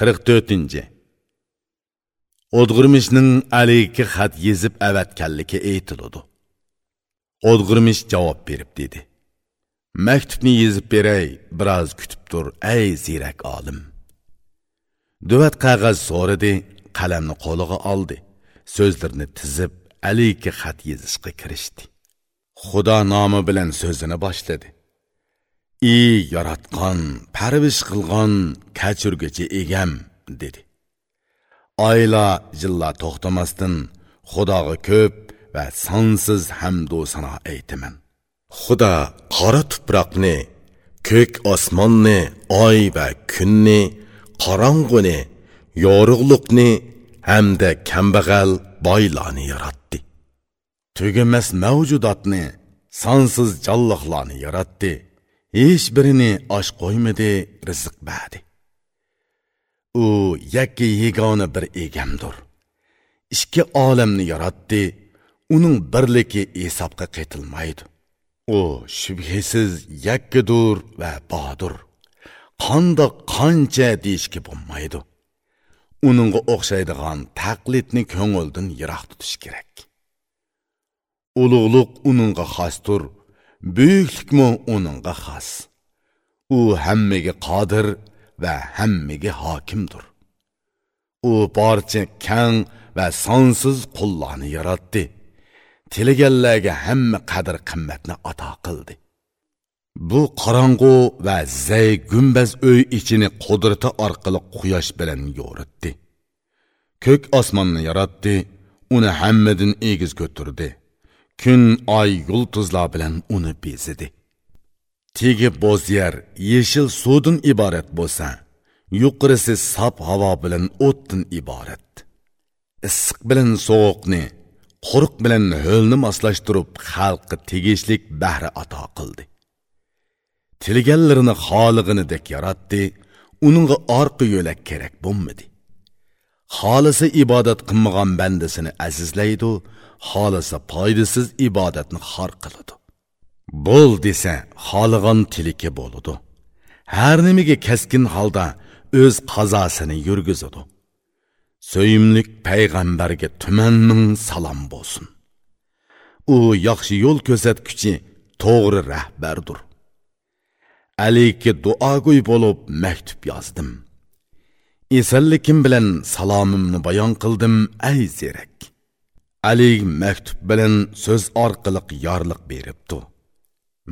44. Odg'irmishning aliki xat yezib avatganligi aytiludi Odg'irmish javob berib dedi. Maktubni yezib beray, biroz kutib tur, ey zirak olim. Duvat qog'oz so'radi, qalamni qo'liga oldi. So'zlarini tizib, aliki xat yezishga kirishdi. Xudo nomi bilan so'zini boshladi. Ey yaratgan parvish qilgan kachurgachi egam dedi. Oyla yillar to'xtamasdan xudoga ko'p va sonsiz hamdu sano aytaman. Xudo qora tuproqni ko'k osmonni oy va kunni qorong'uni yorug'liqni hamda kambag'al boylarni yaratdi. Tugamas mavjudotni sonsiz jonliqlarni yaratdi hech birini osh qo'ymadi rizq berdi u yakka yagona bir egamdir. Ikki olamni yaratdi uning birligi hisobga qaytilmaydi. U shubhasiz yakkadur va bodur. Qandoq qancha deyishga bo'lmaydi. Uningga o'xshaydigan taqlidni ko'ngildan yiroq tutish kerak. Ulug'liq uningga xosdir. Buyuklikmi uningga xos u hammaga qodir va hammaga hokimdir. U barcha kang va sonsiz qullarni yaratdi. Tilaganlarga hamma qadr qimmatni ato qildi. Bu qorong'u va zay gumbaz uy ichini qudrati orqali quyosh bilan yo'ritdi. Ko'k osmonni yaratdi uni hammadan egiz ko'tirdi. Kun oy yulduzlar bilan uni bezidi. Tegi bo'z yer yeshil suvdan iborat bo'lsa yuqorisi sop havo bilan o'tdan iborat. Issiq bilan sovuqni quruq bilan ho'lni moslashtirib xalqqa tegishlik bahri ato qildi. Tilganlarini xolig'inidek yaratdi uningga orqa yo'lak kerak bo'lmadi. Xolisi ibodat qilmagan bandasini azizlaydi xohlasa foydasiz ibodatni xor qiladi. Bo'l desa xohlagan tiliki bo'ladi. Har nimaga kaskin holda o'z qazosini yurgizadi. So'yimlik payg'ambarga tuman ming salom bo'lsin. U yaxshi yo'l ko'rsatguchi to'g'ri rahbardir. Alayki duogo'y bo'lib maktub yozdim. Esallikim bilan salomimni bayon qildim ay zerak ali maktub bilan so'z orqali yorliq beribdi.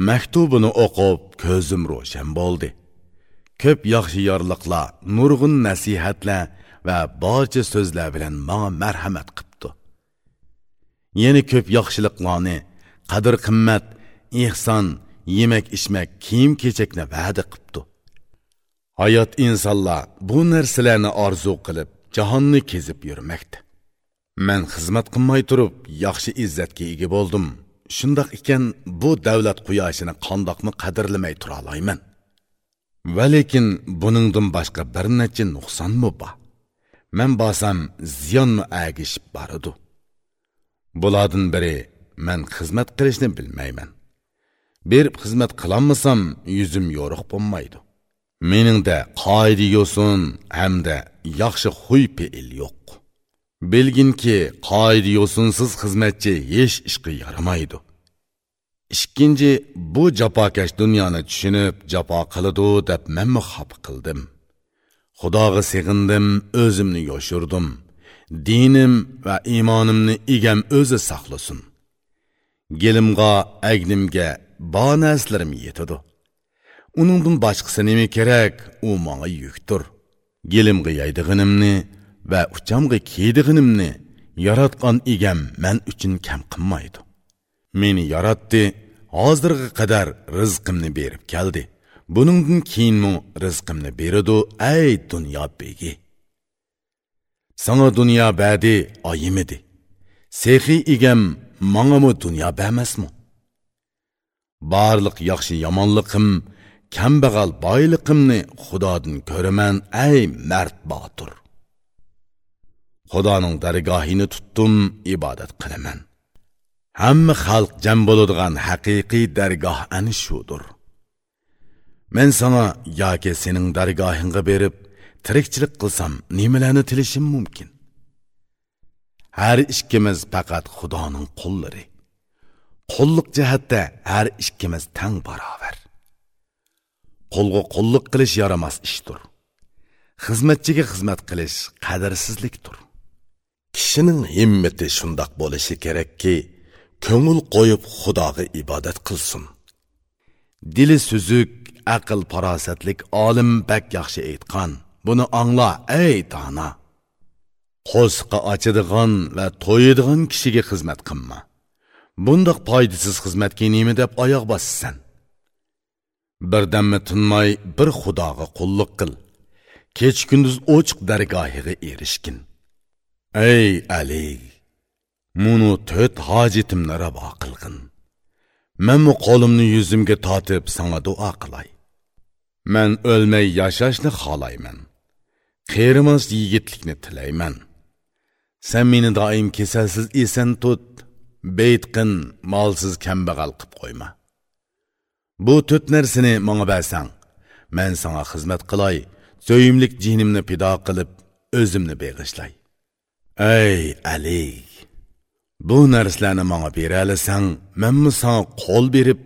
Maktubini o'qib ko'zim ro'shan bo'ldi. Ko'p yaxshi yorliqlar nurg'un nasihatlar va barcha so'zlar bilan menga marhamat qilibdi yana ko'p yaxshiliklarni qadr qimmat ehson yemak ichmak kiyim kechakni va'da qilibdi hayot insonlar bu narsalarni orzu qilib jahonni kezib yurmoqda man xizmat qilmay turib yaxshi izzatga ega bo'ldim. Shundoq ekan bu davlat quyoshini qandoqmi qadrlamay tura olmayman. Va lekin buningdan boshqa bir necha nuqsonmi bor? Man borsam ziyonmi agishib boradi? Bulardan biri man xizmat qilishni bilmayman. Berib xizmat qilolmasam yuzim yo'riq bo'lmaydi. Meningda qoida yo'sin hamda yaxshi xuy pe'il yo'q. Bilginki qoida yo'sinsiz xizmatchi hech ishqa yaramaydi. Ikkinchi bu jafokash dunyoni tushunib jafo qiladi deb manmi xop qildim. Xudoga sig'indim o'zimni yoshirdim. Dinim va iymonimni egam o'zi saqlasin. Gelimga agnimga bo narslarim yetadi. Uningdan boshqasi nima kerak u manga yukdir. Gelimga yaydig'inimni va uchamg'i kiydig'inimni yaratgan egam man uchun kam qilmaydi. Meni yaratdi hozirga qadar rizqimni berib keldi. Buningdan keyinmi rizqimni beradi ay dunyo begi. Sana dunyo badi oyimidi sehiy egam mangami dunyo bamasmi? Barliq yaxshi yomonliqim kambag'al boyliqimni xudodan ko'raman ay mard botur xudoning dargohini tutdim ibodat qilaman. Hamma xalq jam bo'ladigan haqiqiy dargoh ani shudir. Men sana yoki sening dargohingga berib tirikchilik qilsam nimalarni tilishim mumkin? Har ikkimiz faqat xudoning qullari. Qulluq jihatda har ikkimiz tang barobar. Qulga qulluq qilish yaramas ishdir. Xizmatchiga xizmat qilish qadrsizlikdir. Kishining himmati shundoq bo'lishi kerakki ko'ngil qo'yib xudoga ibodat qilsin. Dili suzuk aql farosatlik olim bak yaxshi aytgan buni angla ey tana. Qo'sqa ochadigan va to'yadigan kishiga xizmat qilma. Bundoq foydasiz xizmatga nima deb oyoq bossan. Birdammi tinmay bir xudoga qulluq qil. Kech kunduz ochiq dargohiga erishgin. Ey ali munu to'rt hojitimni ravo qilg'in manmu qo'limni yuzimga tortib sanga duo qilay man o'lmay yashashni xohlayman qerimas yigitlikni tilayman sen meni doim kasalsiz есен tut beytqin molsiz kambag'al qilib qo'yma. Bu to'rt narsani manga bersang man sanga xizmat qilay so'yimlik jinimni pido qilib o'zimni beg'ishlay ey ali bu narsalarni manga beralasang manmi sanga qo'l berib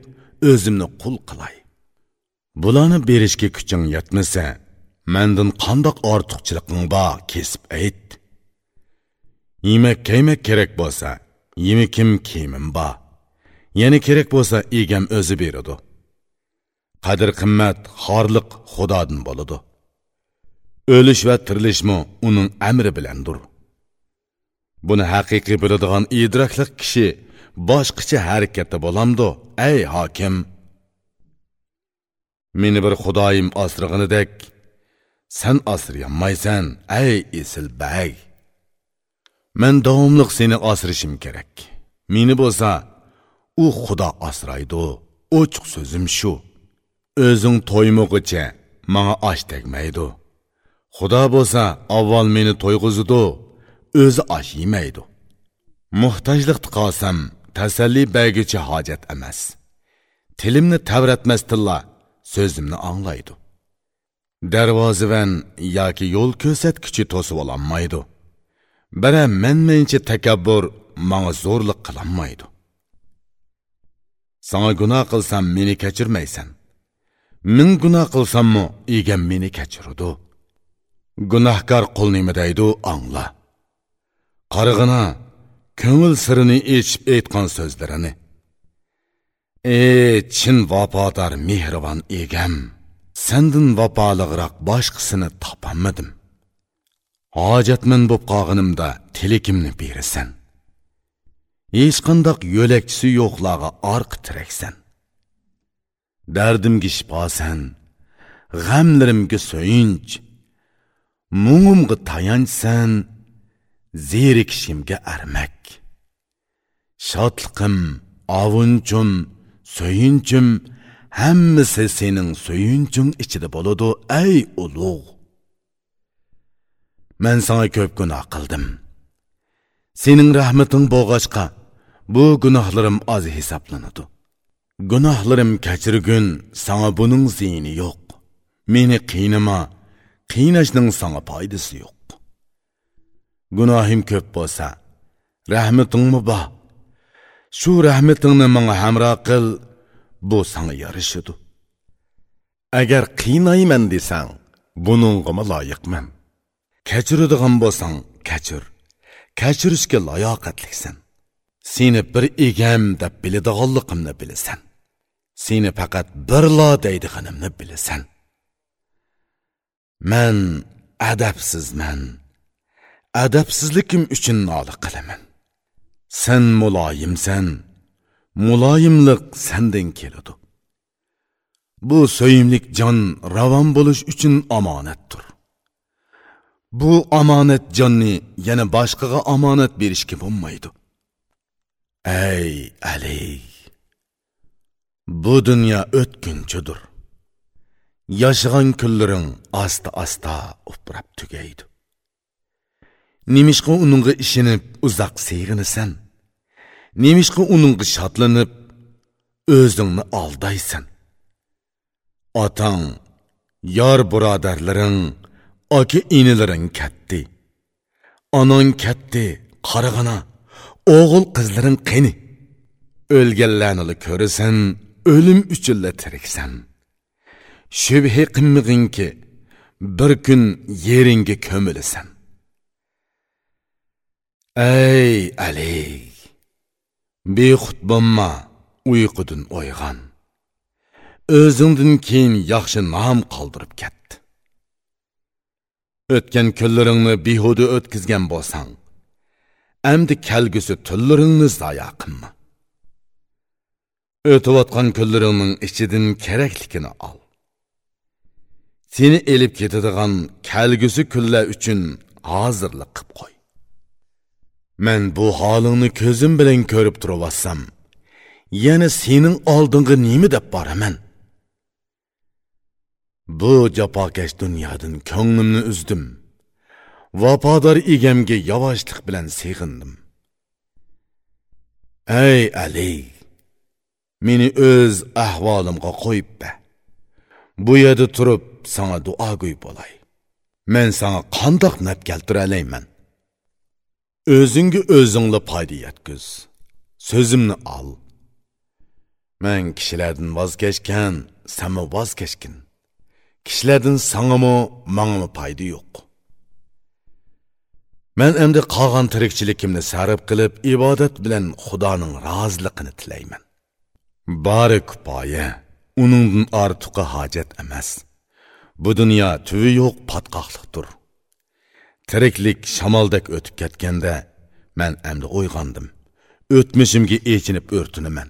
o'zimni qul qilay. Bularni berishga kuching yetmasa mandan qandoq ortiqchiliging bor kesib ayt. Yemak kaymak kerak bo'lsa yemikim kiyimim bor. Yana kerak bo'lsa egam o'zi beradi. Qadr qimmat xorliq xudodan bo'ladi. O'lish va tirilishmi uning amri bilandir buni haqiqiy biladigan idrokli kishi boshqacha harakatda bo'lamdi ey hokim. Meni bir xudoyim osirg'inidek sen asrayolmaysan ey esil bag man davomliq seni osirishim kerak. Meni bo'lsa u xudo osraydi ochiq so'zim shu. O'zing to'ymog'icha manga osh tegmaydi. Xudo bo'lsa avval meni to'yg'izidi o'zi osh yemaydi muhtojlikda qolsam tasalli bergichi hojat emas. Tilimni tavratmasdilla so'zimni anglaydi. Darvozavan yoki yo'l ko'rsatkichi to'sib ololmaydi biri menmencha takabbur manga zo'rlik qilolmaydi sanga gunoh qilsam meni kechirmaysan. Ming gunoh qilsammi egam meni kechirudi gunohkor qul nima deydi angla qarig'ina ko'ngil sirini echib aytgan so'zlarini ey chin vafodor mehribon egam sendin vafoliqroq boshqasini topolmadim hojatmand bo'lib qolganimda tilikimni berasan hech qandoq yo'lakchisi yo'qlarga orqa tiraksan dardimga shifosan g'amlarimga so'yinch mungimga tayanchsan zerikishimga armak. Shodliqim ovunchim so'yinchim hammasi sening so'yinching ichida bo'ladi ey ulug' man sanga ko'p gunoh qildim. Sening rahmating bo'lg'achqa bu gunohlarim oz hisoblanadi. Gunohlarim kechirgun sanga buning ziyni yo'q. Meni qiynama qiynashning sanga foydasi yo'q. Gunohim ko'p bo'lsa rahmatingmi bor shu rahmatingni menga hamroh qil bu sanga yarashidi agar qiynayman desang buningga loyiqman. Kechiradigan bo'lsang kechir. Kechirishga layoqatliksan seni bir egam deb biladiganligimni bilasan. Seni faqat birlo deydiganimni bilasan. Man adabsizman. Adabsizlikim uchun nola qilaman sen muloyimsan muloyimlik sendan keladi bu so'yimlik jon ravon bo'lish uchun omonatdir bu omonat jonni yana boshqaga omonat berishga bo'lmaydi ey ali bu dunyo o'tkinchidir yashagan kunlaring asta asta uprab tugaydi nemishqa uningga ishinib uzoq seg'inasan nemishqa uningga shodlanib o'zingni aldaysan otang yor birodarlaring aka inilaring ketdi onang ketdi qarag'ana o'g'il qizlaring qani o'lganlarni ko'rasan o'lim uchunla tiriksan. Shubha qilmag'inki bir kun yeringga ko'milasan. Ey ali bexud bo'lma uyqudan o'yg'on o'zingdan keyin yaxshi nom qoldirib ketdi. O'tgan kunlaringni behuda o'tkazgan bo'lsang endi kelgusi tunlaringni zoya qilma. O'tayotgan kunlaringning ichidan kerakligini ol. Seni elib ketadigan kelgusi kunlar uchun hozirlik qilib qo'y. Man bu holingni ko'zim bilan ko'rib turayotsam yana sening oldinga nima deb boraman bu jafokash dunyodan ko'nglimni uzdim vafodor egamga yavoshlik bilan seg'indim ey ali meni o'z ahvolimga qo'yib be bu yerda turib sana duogo'y bo'lay men sana qandoq naf keltira olayman o'zingga o'zingni foyda yetkiz. So'zimni ol man kishilardan voz kechgan sanmi voz kechgin kishilardan sangimi mangmi foyda yo'q. Man endi qolgan tirikchiligimni sarf qilib ibodat bilan xudoning roziligini tilayman. Bari kifoya uningdan ortiqqa hojat emas. Bu dunyo tuvi yo'q patqoqliqdir tiriklik shamoldek o'tib ketganda man endi uyg'ondim. O'tmishimga echinib o'rtinaman.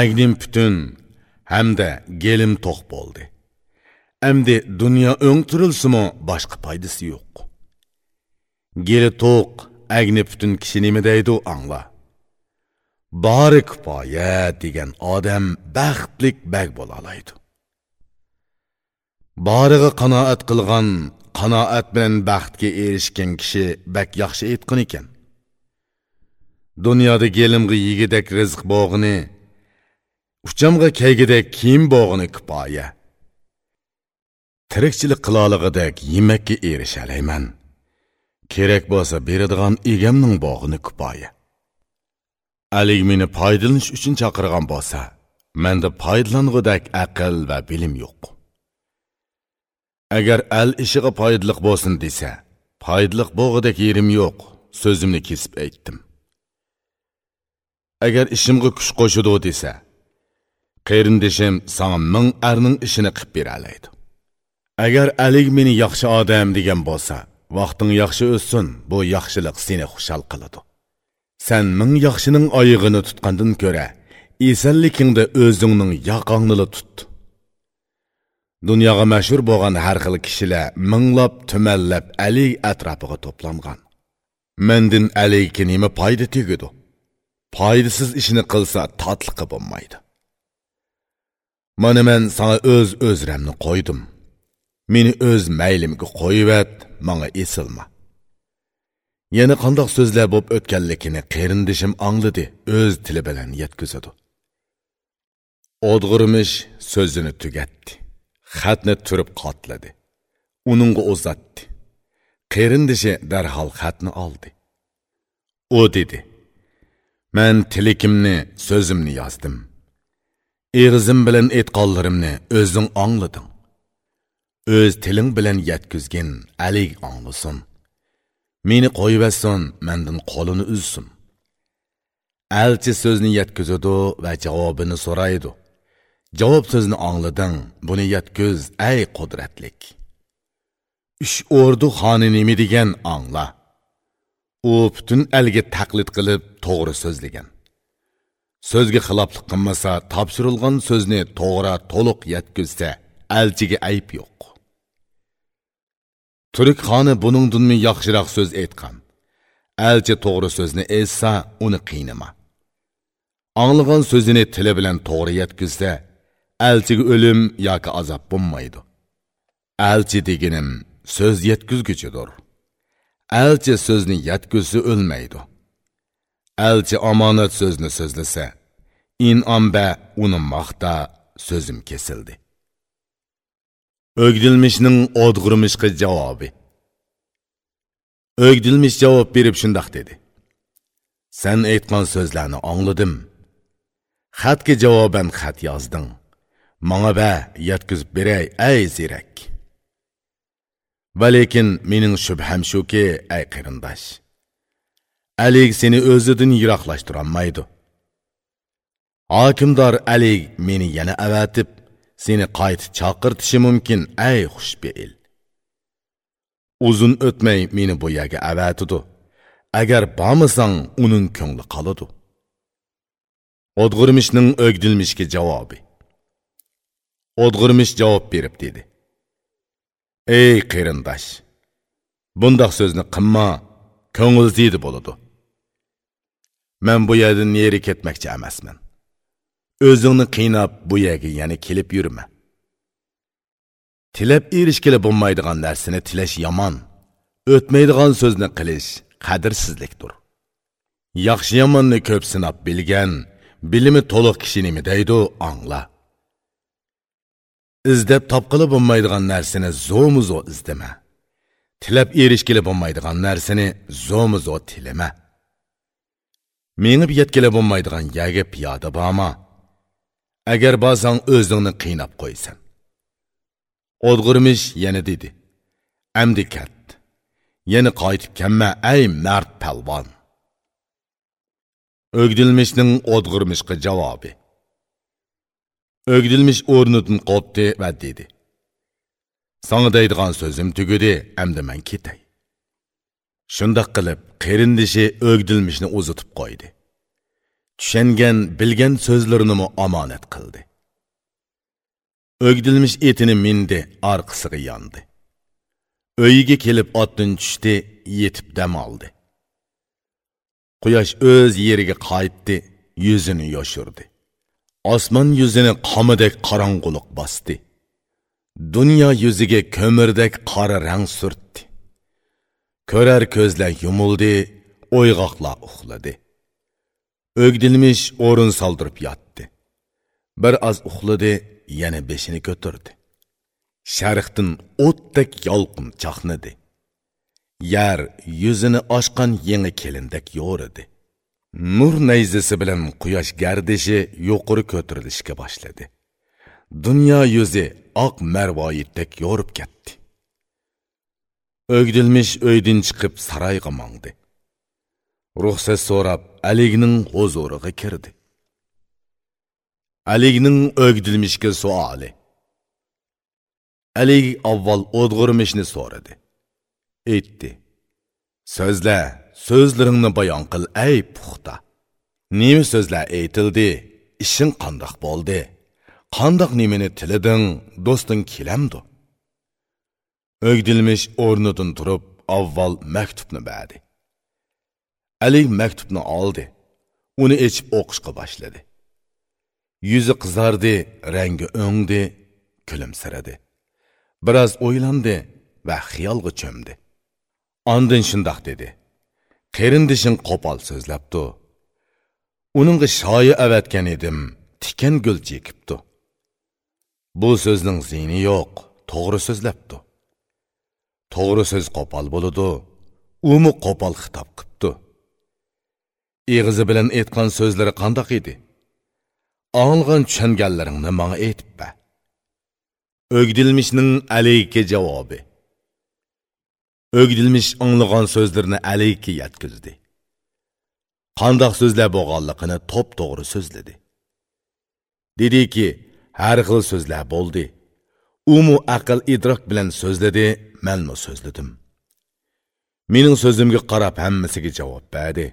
Agnim butun hamda gelim to'q bo'ldi. Endi dunyo o'ngtirilsimi boshqa foydasi yo'q. Geli to'q agni butun kishi nima deydi angla. Bori kifoya degan odam baxtlik bag bo'la oladi. Boriga qanoat qilgan qanoat bilan baxtga erishgan kishi bak yaxshi aytgan ekan. Dunyoda gelimg'i yigidek rizq bog'ini uchamg'a kaygidek kiyim bog'ini kifoya tirikchilik qilolig'idek yemakka erishalayman. Kerak bo'lsa beradigan egamning bog'ini kifoya alik meni foydalanish uchun chaqirgan bo'lsa menda foydalang'udak aql va bilim yo'q. Agar al ishiga foydaliq bo'lsin desa foydaliq bo'g'idek yerim yo'q so'zimni kesib aytdim. Agar ishimga kuch qo'shidi desa qarindishim sanga ming arning ishini qilib beralaydi. Agar alik meni yaxshi odam degan bo'lsa vaqting yaxshi o'tsin bu yaxshilik seni xushal qiladi. San ming yaxshining oyig'ini tutgandan ko'ra esanlikingda o'zingning yoqongni tut. Dunyoga mashhur bo'lgan har xil kishilar minglab tumallab ali atrofiga to'plangan. Mendin aliga nima foyda tegadi foydasiz ishni qilsa totliqi bo'lmaydi. Mana men sana o'z o'zramni qo'ydim. Meni o'z maylimga qo'yivat manga esilma. Yana qandoq so'zlar bo'lib o'tganligini qarindishim angladi o'z tili bilan yetkazadi. O'dg'irmish so'zini tugatdi. Xatni turib qotladi. Uningga uzatdi qerindishi darhol xatni oldi. U dedi man tilikimni so'zimni yozdim. Erizim bilan aytqonlarimni o'zing anglading o'z tiling bilan yetkizgin alik anglasin meni qo'yivasson mandan qo'lini uzsin. Elchi so'zni yetkizadi va javobini so'raydi. Javob so'zni anglading buni yetkuz ay qudratlik. Uch o'rdu xoni nima degan angla. U butun alga taqlid qilib to'g'ri so'zlagan. So'zga xiloflik qilmasa topshirilgan so'zni to'g'ri to'liq yetkazsa elchiga ayb yo'q. Turk xoni buningdinmi yaxshiroq so'z aytgan. Elchi to'g'ri so'zni aytsa uni qiynama. Anglagan so'zini tili bilan to'g'ri yetkazsa elchiga o'lim yoki azob bo'lmaydi. Elchi deginim so'z yetkazguchidir elchi so'zni yetkazsa o'lmaydi. Elchi omonat so'zni so'zlasa inomba uni maqta so'zim kesildi. O'gdilmishning o'dg'irmishqa javobi. O'gdilmish javob berib shundoq dedi. Sen aytgan so'zlarni angladim xatga javoban xat yozding manga бә, yetkazib beray ay zirak va lekin mening shubham shuki ay qarindosh alik seni o'zidan yiroqlashtirolmaydi hokimdor alik meni yana avatib seni qaytib chaqirtishi mumkin ay xushbeil uzun o'tmay meni bu yerga avatidi agar bormasang uning ko'ngli qoladi o'dg'irmishning o'gdilmishga javobi o'dg'irmish javob berib dedi. Ey qarindosh bundoq so'zni qilma ko'ngil ziydi bo'ladi. Man bu yerdan neri ketmoqchi emasman. O'zingni qiynab bu yerga yana kelib yurma. Tilab erishgili bo'lmaydigan narsani tilash yomon. O'tmaydigan so'zni qilish qadrsizlikdir. Yaxshi yomonni ko'p sinab bilgan bilimi to'liq kishi nima deydi angla. Izlab topqili bo'lmaydigan narsani zo'muzo izdama tilab erishgili bo'lmaydigan narsani zo'muzo tilama. Mengib yetgili bo'lmaydigan yerga piyoda borma agar borsang o'zingni qiynab qo'ysan. O'dg'irmish yana dedi. Amdi kat yana qaytib kelma ay mard palvon. O'gdilmishning o'dg'irmishga javobi. O'gdilmish o'rnidan qopdi va dedi sanga deydigan so'zim tugudi, amdi man ketay. Shundoq qilib, qarindishi o'gdilmishni uzitib qo'ydi. Tushangan, bilgan so'zlarini omonat qildi. O'gdilmish etini mindi, orqasiga yondi. Uyiga kelib otdan tushdi, yetib dam oldi. Quyosh o'z yeriga qaytdi, yuzini yoshirdi. Osmon yuzini qomidek qorong'uliq bosdi. dunyo yuziga ko'mirdek qora rang surtdi ko'rar ko'zlar yumuldi, o'yg'oqlar uxladi. O'gdilmish o'rin soldirib yotdi. Bir oz uxladi, yana beshini ko'tardi. Sharqdan o'tdek yolqin chaqnadi. Yer yuzini ochgan yangi kelindek yo'ridi. Nur nayzisi bilan quyosh gardishi yuqori ko'tarilishga boshladi. dunyo yuzi oq marvoyitdek yo'rib ketdi. O'gdilmish uydan chiqib saroyga mongdi. Ruxsat so'rab aligning huzuriga kirdi. Aligning o'gdilmishga suoli. Alig avval o'dg'irmishni so'radi. Aytdi so'zla so'zlaringni bayon qil ey puxta. Nima so'zlar aytildi ishing qandoq bo'ldi. Qandoq nimani tiliding do'sting kelamdi o'gdilmish o'rnidan turib avval maktubni berdi ali maktubni oldi uni echib o'qishga boshladi yuzi qizardi rangi o'ngdi kulimsiradi biroz o'ylandi va xiyolga cho'mdi ondin shundoq dedi. Qarindishing qo'pol so'zlabdi uningga shoyi avatgan edim tikan gul chekibdi Bu so'zning ziyni yo'q, to'g'ri so'zlabdi. To'g'ri so'z qo'pol bo'ladi, umi qo'pol xitob qilibdi. Eg'izi bilan aytgan so'zlari qandoq edi? Anglagan tushunganlaringni manga aytib. O'gdilmishning alayki javobi. O'gdilmish anglagan so'zlarini alayki yetkazdi. Qandoq so'zlar bo'lganligini top-to'g'ri so'zladi. Dediki, har xil so'zlar bo'ldi. Umu aql idrok bilan so'zladi manmi so'zladim. Mening so'zimga qarab hammasiga javob berdi.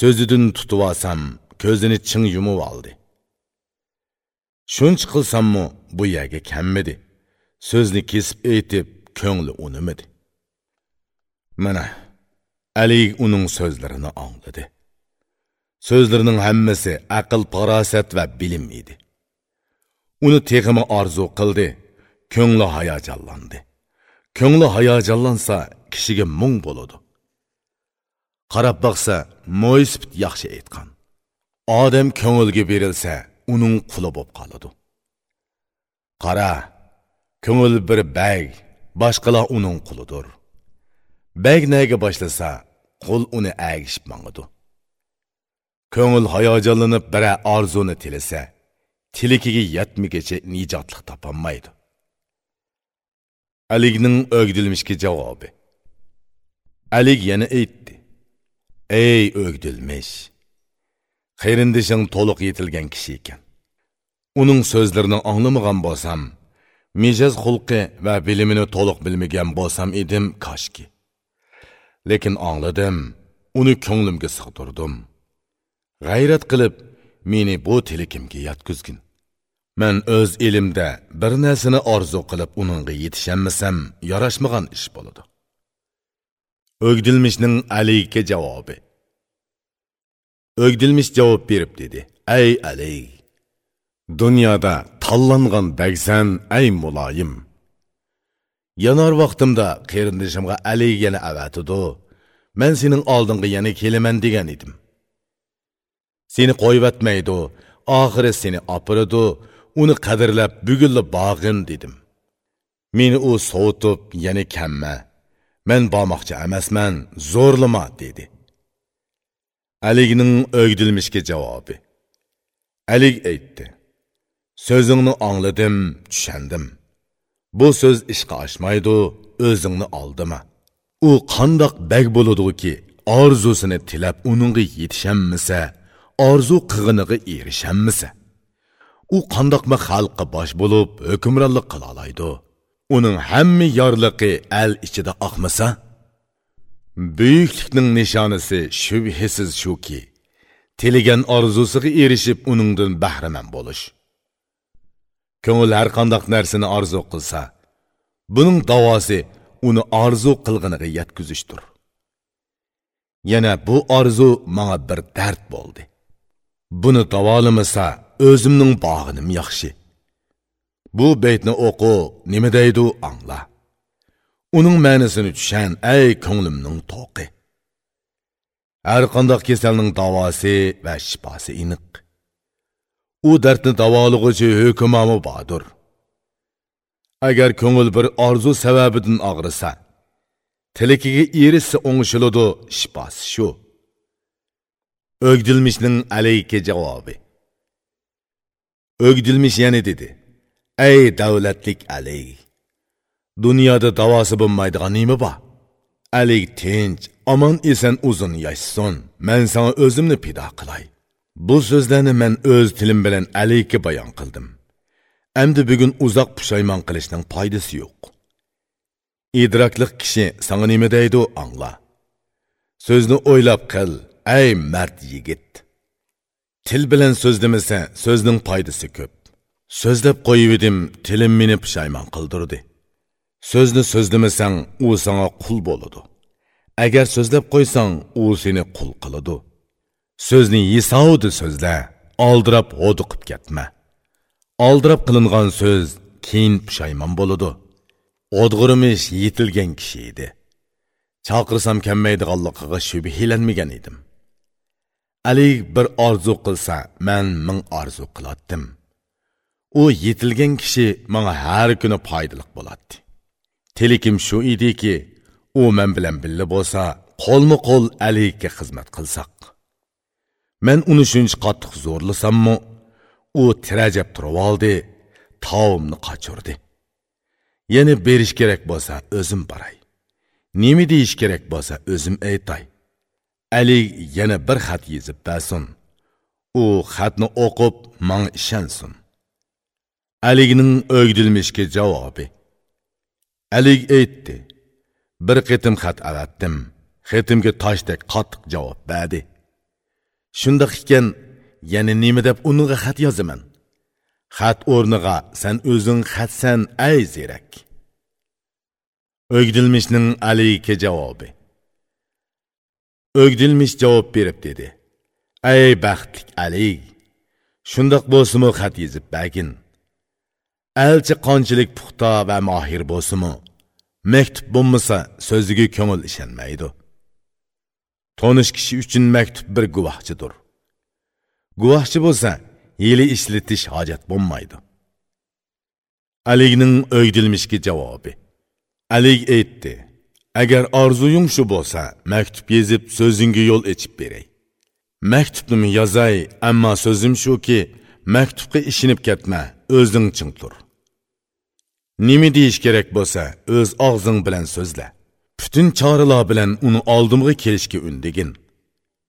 So'zidan tutib olsam ko'zini ching yumib oldi. Shuncha qilsammi bu yerga kammidi. So'zni kesib aytib ko'ngli unimidi. Mana ali uning so'zlarini angladi. So'zlarining hammasi aql farosat va bilim edi. Uni teximi orzu qildi ko'ngli hayajonlandi. Ko'ngli hayajonlansa kishiga mung bo'ladi. Qarab boqsa mo'ysbit yaxshi aytgan. Odam ko'ngilga berilsa uning quli bo'lib qoladi. Qara ko'ngil bir bag boshqalar uning qulidir. Bagnaga boshlasa qo'l uni agishib mangidi ko'ngil hayajonlanib bira orzuni tilasa tilikiga yetmigacha nijotlik topolmaydi. Aligning o'gdilmishga javobi. Alik yana aytdi. Ey o'gdilmish qayrindishing to'liq yetilgan kishi ekan. Uning so'zlarini anglamagan bo'lsam mijoz xulqi va bilimini to'liq bilmagan bo'lsam edim koshki. Lekin angladim uni ko'nglimga sig'dirdim. G'ayrat qilib meni bu tilikimga yetkizgin man o'z elimda bir narsani orzu qilib uningga yetishamasam yarashmagan ish bo'ladi. O'gdilmishning alayga javobi. O'gdilmish javob berib dedi. Ey alay dunyoda tanlangan bagsan ay muloyim. Yanar vaqtimda qerindishimga alay yana avatidu Men sening oldinga yana kelaman degan edim. Seni qo'yvatmaydi oxiri seni opiradi uni qadrlab bugunla bog'in dedim. Meni u sovutib yana kamma Men bormoqchi emasman zo'rlama dedi. Aligning o'gdilmishga javobi. Alik aytdi so'zingni angladim tushandim. Bu so'z ishqa oshmaydi o'zingni oldima. U qandoq bag bo'ladiki orzusini tilab uningga yetishammisa orzu qig'iniga erishammisa u qandoqmi xalqqa bosh bo'lib hukmronlik qila oladi uning hamma yorliqi al ichida oqmasa? Buyuklikning nishonisi shubhasiz shuki tilagan orzusiga erishib uningdan bahramand bo'lish ko'ngil har qandoq narsani orzu qilsa buning davosi uni orzu qilg'iniga yetkazishdir. Yana bu orzu manga bir dard bo'ldi. Buni davolamasa o'zimning bog'inim yaxshi. Bu beytni o'qu nima deydi angla. Uning ma'nisini tushan ey ko'nglimning to'qi. Har qandoq kasalning davosi va shifosi iniq. U dardni davolag'uchi hukmomi bordir agar ko'ngil bir orzu sababidan og'risa tilikiga erishsa o'ngishiladi shifosi shu. O'gdilmishning alayki javobi. O'gdilmish yana dedi ey davlatlik alay dunyoda davosi bo'lmaydigan nima bor? Alik tinch omon eson uzun yashsin. Man sana o'zimni pido qilay. Bu so'zlarni men o'z tilim bilan alayka bayon qildim. Endi bugun uzoq pushaymon qilishning foydasi yo'q. Idrokliq kishi senga nima deydi angla. So'zni o'ylab qil ey mard yigit. Til bilan so'zlamasa so'zning foydasi ko'p. So'zlab qo'yivedim tilim meni pushaymon qildirdi. So'zni so'zlamasang u senga qul bo'ladi. Agar so'zlab qo'ysang u seni qul qiladi. So'zni yisovdi so'zla oldirab o'diqib ketma oldirab qilingan so'z keyin pushaymon bo'ladi o'dg'irimish yetilgan kishi edi chaqirsam kelmaydiganligiga shubhilanmagan edim ali bir orzu qilsa man ming orzu qilatdim u yetilgan kishi manga har kuni foydali bo'ladi telikim shu ediki u men bilan billa bo'lsa qo'lma qo'l aliga xizmat qilsaq man uni shuncha qattiq zo'rlasammi? U tirajab turib oldi taomni qochirdi yana berish kerak bo'lsa o'zim boray nima deyish kerak bo'lsa o'zim aytay. Ali yana bir xat yezib bersin. U xatni o'qib manga ishonsin. Aligning o'gdilmishga javobi. Alik aytdi bir qitim xat avatdim. Xatimga toshdek qattiq javob berdi. Shundoq ekan yana nima deb unga xat yozaman? Xat o'rniga san o'zing xatsan ay zerak. O'gdilmishning alikka javobi. O'gdilmish javob berib dedi. Ay baxtlik ali shundoq bo'lsimi xat yezib bagin? Elchi qonchilik puxta va mohir bo'lsimi maktub bo'lmasa so'ziga ko'ngil ishonmaydi. Tonish kishi uchun maktub bir guvohchidir. Guvohchi bo'lsa yili ishlatish hojat bo'lmaydi. Aligning o'ydilmishki javobi. Alik aytdi agar orzuying shu bo'lsa maktub yezib so'zingga yo'l echib beray. Maktubni yozay ammo so'zim shuki maktubga ishinib ketma o'zing ching tur. Nima deyish kerak bo'lsa o'z og'zing bilan so'zla. Butun choralar bilan uni oldimga kelishga undigin